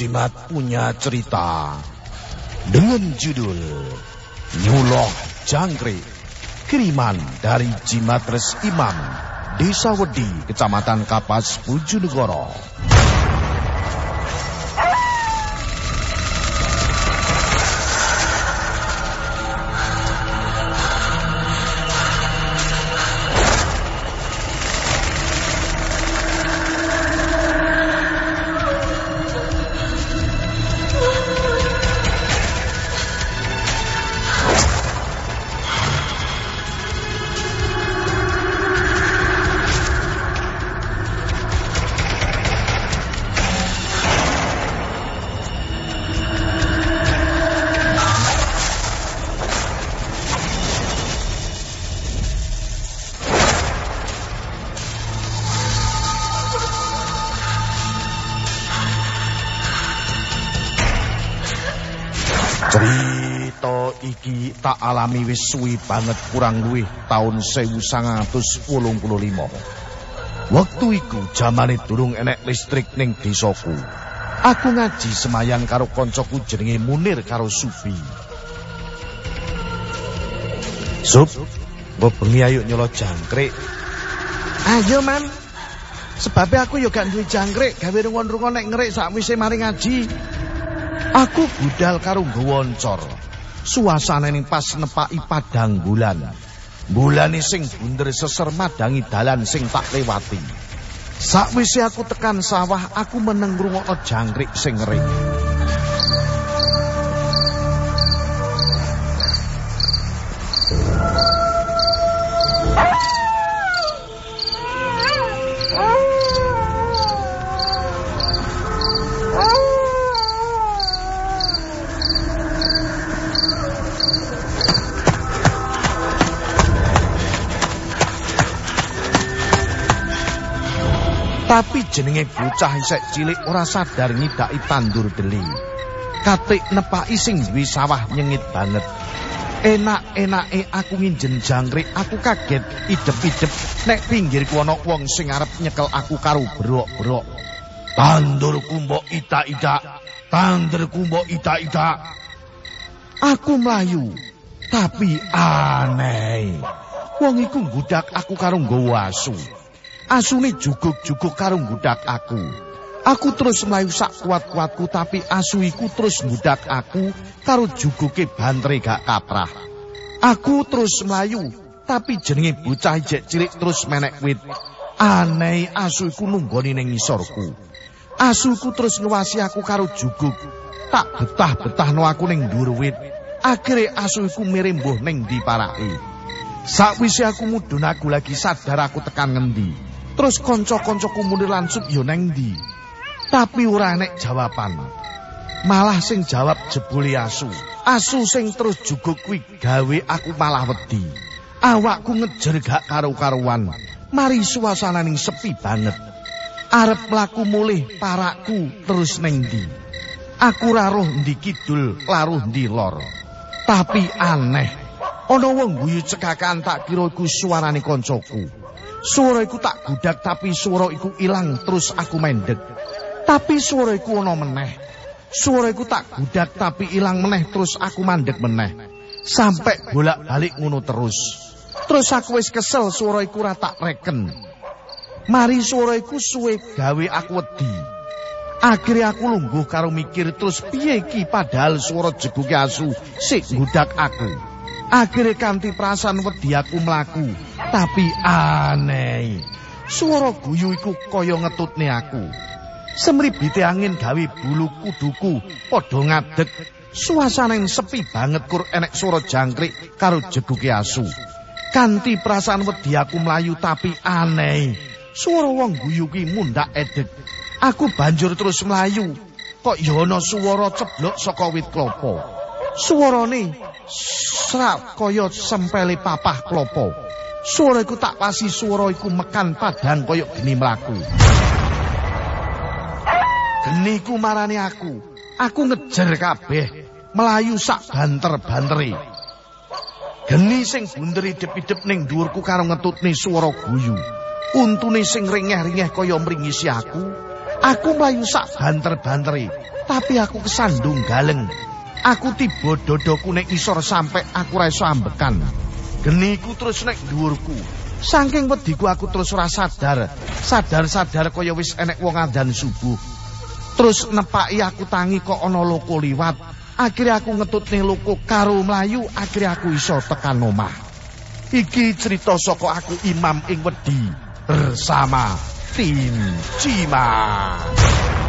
Jimat punya cerita dengan judul Nyuloh Jangkrik. Kiriman dari Jimatres Imam, Desa Wedi, Kecamatan Kapas, Bojonegoro. Cerita iki tak alami wis suwi banget kurang luwih taun 1985. Waktu iku jamane durung enek listrik ning desaku. Aku ngaji semayan karo koncoku jenenge Munir karo Subi. Sup, mbok bengi ayo nyolo jangkrik. Ayo, Man. Sebabnya aku yo gak duwe jangkrik gawe rungon-rungon nek ngerik sakwise mari ngaji. Aku budal karo nggowoncor. Suasane ning pas nepaki padang bulan. Bulane sing bunder seser madangi dalan sing tak lewati. Sakwise aku tekan sawah, aku meneng ngrungokno jangkrik sing ngering. Tapi jenenge bocah isek cilik ora sadar ngidaki tandur deli. Katik nepaki sing duwe sawah nyengit banget. Enak-enake aku nginjen jangkrik, aku kaget idep-idep nek pinggirku ana wong sing arep nyekel aku karo brok-brok. Tandurku mbok ita-ita, tandurku mbok ita-ita. Aku mlayu, tapi aneh. Wong iku nggudak aku karo nggawa asu. Asune juguk-juguk karo nggudak aku. Aku terus mlayu sak kuat-kuatku tapi asu iku terus nggudak aku karo juguke bantre gak kaprah. Aku terus mlayu tapi jenenge bocah ijek cilik terus menek wit. Aneh asu iku nunggoni ning ngisorku. Asuku terus ngwasi aku karo juguk. Tak betah-betahno aku ning dhuwur wit. Akhire asu iku mirembuh ning ndi parake. Sakwise aku mudhun aku lagi sadar aku tekan ngendi. Terus kanca-kancaku mundur langsung yo neng ndi. Tapi ora enek jawaban. Malah sing jawab jebule asu. Asu sing terus juguk kuwi gawe aku malah wedi. Awakku ngejer gak karo-karuan. Mari suasananing sepi banget. Arep mlaku mulih parakku terus neng ndi. Aku raruh ndi kidul, laruh ndi lor. Tapi aneh. Ana wong guyu cekakan tak kira iku suarane koncoku. Suara iku tak gudak tapi suara iku ilang terus aku mendek. Tapi suara iku ana meneh. Suara iku tak gudak tapi ilang meneh terus aku mandek meneh. Sampai bolak-balik ngono terus. Terus aku wis kesel suara iku ora tak reken. Mari suara iku suwe gawe aku wedi. Akhirnya aku lungguh karo mikir terus piye ki padahal suara jeguke asu sik gudak aku. Akhirnya kanthi perasaan wedi aku mlaku, tapi aneh. Suara guyu iku kaya ngetutne aku. Semribite angin gawe bulu kuduku padha ngadeg. Suasana yang sepi banget kur enek suara jangkrik karo jeguke asu. Kanthi perasaan wedi aku mlayu tapi aneh. Suara wong guyu ki mundak edeg. Aku banjur terus mlayu. Kok ya ana swara ceblok saka wit klopo. Suarane srak kaya sempele papah klopo. Suara iku tak pasi suara iku mekan padang kaya geni mlaku. Geni ku marani aku. Aku ngejer kabeh. Melayu sak banter-banteri. Geni sing bunder idep-idep ning dhuwurku karo ngetutne swara guyu. Untune sing ringeh-ringeh kaya mringisi aku. Aku mlayu sak banter-banteri, tapi aku kesandung galeng. Aku tiba dodoku nek isor sampe aku ra iso ambekan. Geniku terus nek dhuwurku. Saking wediku aku terus ora sadar. Sadar-sadar kaya wis enek wong adzan subuh. Terus nepaki aku tangi kok ana loko liwat. Akhirnya aku ngetutne loko karo mlayu, akhirnya aku iso tekan omah. Iki cerita saka aku Imam ing wedi bersama tim Cimas.